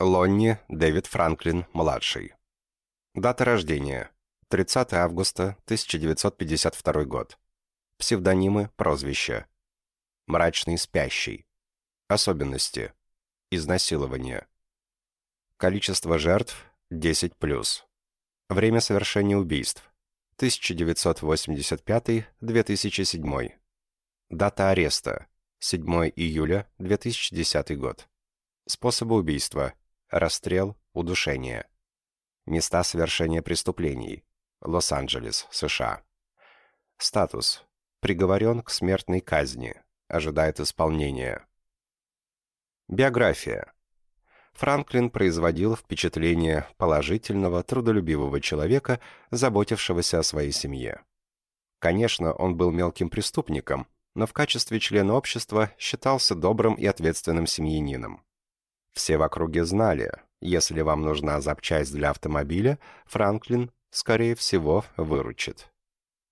Лонни Дэвид Франклин, младший. Дата рождения. 30 августа 1952 год. Псевдонимы, прозвища. Мрачный спящий. Особенности. Изнасилование. Количество жертв – 10+. Время совершения убийств. 1985-2007. Дата ареста. 7 июля 2010 год. Способы убийства. Расстрел, удушение. Места совершения преступлений. Лос-Анджелес, США. Статус. Приговорен к смертной казни. Ожидает исполнения. Биография. Франклин производил впечатление положительного, трудолюбивого человека, заботившегося о своей семье. Конечно, он был мелким преступником, но в качестве члена общества считался добрым и ответственным семьянином. Все в округе знали, если вам нужна запчасть для автомобиля, Франклин, скорее всего, выручит.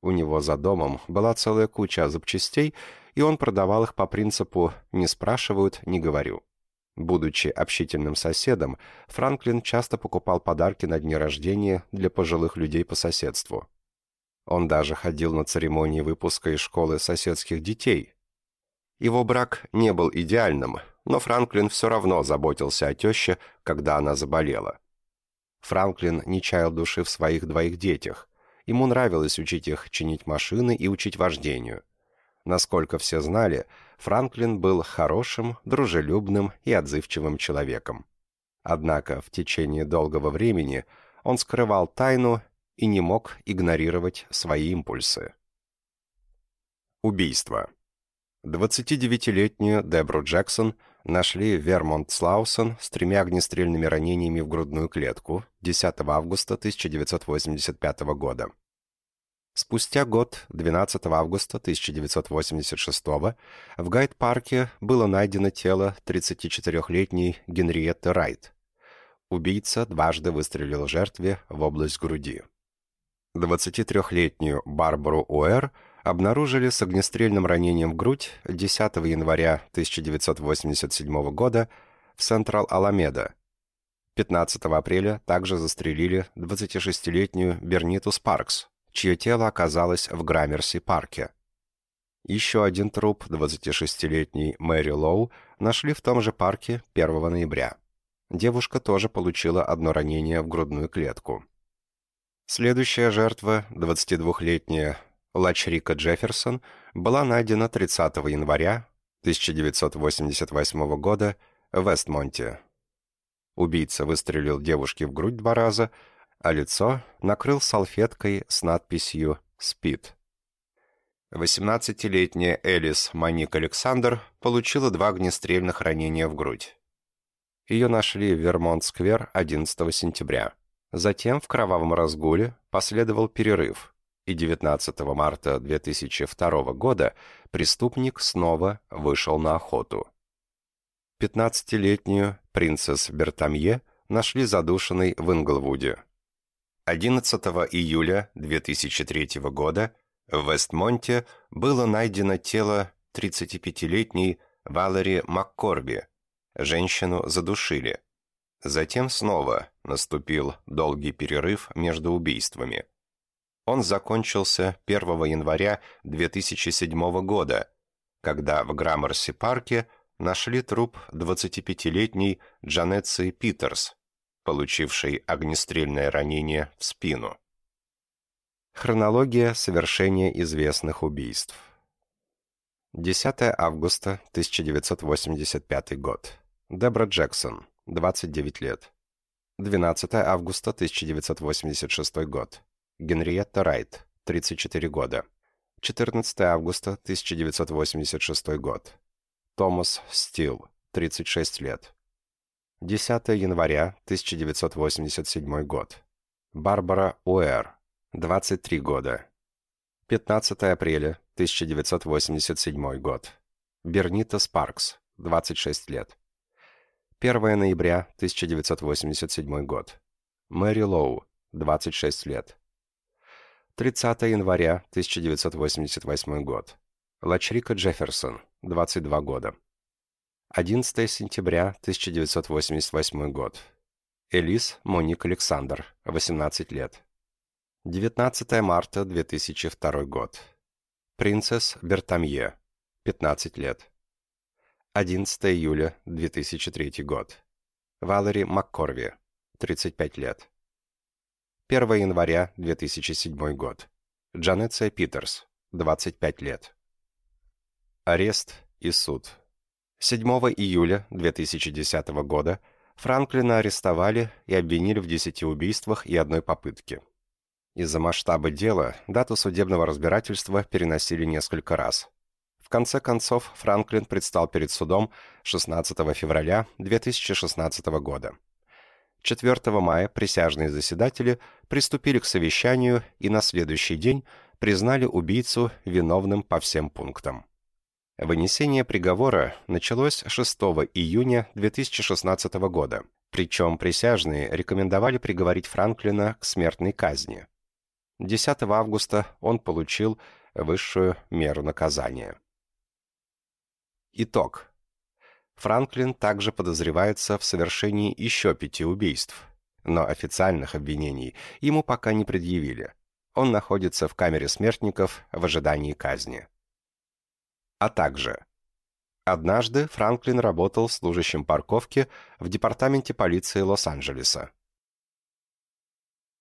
У него за домом была целая куча запчастей, и он продавал их по принципу «не спрашивают, не говорю». Будучи общительным соседом, Франклин часто покупал подарки на дни рождения для пожилых людей по соседству. Он даже ходил на церемонии выпуска из школы соседских детей. Его брак не был идеальным, но Франклин все равно заботился о теще, когда она заболела. Франклин не чаял души в своих двоих детях. Ему нравилось учить их чинить машины и учить вождению. Насколько все знали, Франклин был хорошим, дружелюбным и отзывчивым человеком. Однако в течение долгого времени он скрывал тайну и не мог игнорировать свои импульсы. Убийство. 29-летнюю Дебру Джексон нашли в Вермонт-Слаусон с тремя огнестрельными ранениями в грудную клетку 10 августа 1985 года. Спустя год, 12 августа 1986 в Гайд-парке было найдено тело 34-летней Генриетты Райт. Убийца дважды выстрелил жертве в область груди. 23-летнюю Барбару Уэр обнаружили с огнестрельным ранением в грудь 10 января 1987 года в Централ-Аламеда. 15 апреля также застрелили 26-летнюю Берниту Спаркс, чье тело оказалось в Граммерси-парке. Еще один труп, 26-летний Мэри Лоу, нашли в том же парке 1 ноября. Девушка тоже получила одно ранение в грудную клетку. Следующая жертва, 22-летняя Лачрика Джефферсон, была найдена 30 января 1988 года в Вестмонте. Убийца выстрелил девушке в грудь два раза, а лицо накрыл салфеткой с надписью «Спит». 18-летняя Элис Маник Александр получила два огнестрельных ранения в грудь. Ее нашли в Вермонт-сквер 11 сентября. Затем в кровавом разгуле последовал перерыв, и 19 марта 2002 года преступник снова вышел на охоту. 15-летнюю принцесс Бертамье нашли задушенной в Инглвуде. 11 июля 2003 года в Вестмонте было найдено тело 35-летней Валери Маккорби. Женщину задушили. Затем снова наступил долгий перерыв между убийствами. Он закончился 1 января 2007 года, когда в Граммерси-парке нашли труп 25-летней Джанетсы Питерс, получивший огнестрельное ранение в спину. Хронология совершения известных убийств. 10 августа 1985 год. Дебра Джексон, 29 лет. 12 августа 1986 год. Генриетта Райт, 34 года. 14 августа 1986 год. Томас Стил, 36 лет. 10 января 1987 год. Барбара Уэр, 23 года. 15 апреля 1987 год. Бернита Спаркс, 26 лет. 1 ноября 1987 год. Мэри Лоу, 26 лет. 30 января 1988 год. Лачрика Джефферсон, 22 года. 11 сентября 1988 год. Элис Моник Александр, 18 лет. 19 марта 2002 год. Принцесс Бертамье, 15 лет. 11 июля 2003 год. Валери Маккорви, 35 лет. 1 января 2007 год. Джанеция Питерс, 25 лет. Арест и суд. 7 июля 2010 года Франклина арестовали и обвинили в 10 убийствах и одной попытке. Из-за масштаба дела дату судебного разбирательства переносили несколько раз. В конце концов, Франклин предстал перед судом 16 февраля 2016 года. 4 мая присяжные заседатели приступили к совещанию и на следующий день признали убийцу виновным по всем пунктам. Вынесение приговора началось 6 июня 2016 года, причем присяжные рекомендовали приговорить Франклина к смертной казни. 10 августа он получил высшую меру наказания. Итог. Франклин также подозревается в совершении еще пяти убийств, но официальных обвинений ему пока не предъявили. Он находится в камере смертников в ожидании казни а также Однажды Франклин работал служащим парковки в департаменте полиции Лос-Анджелеса.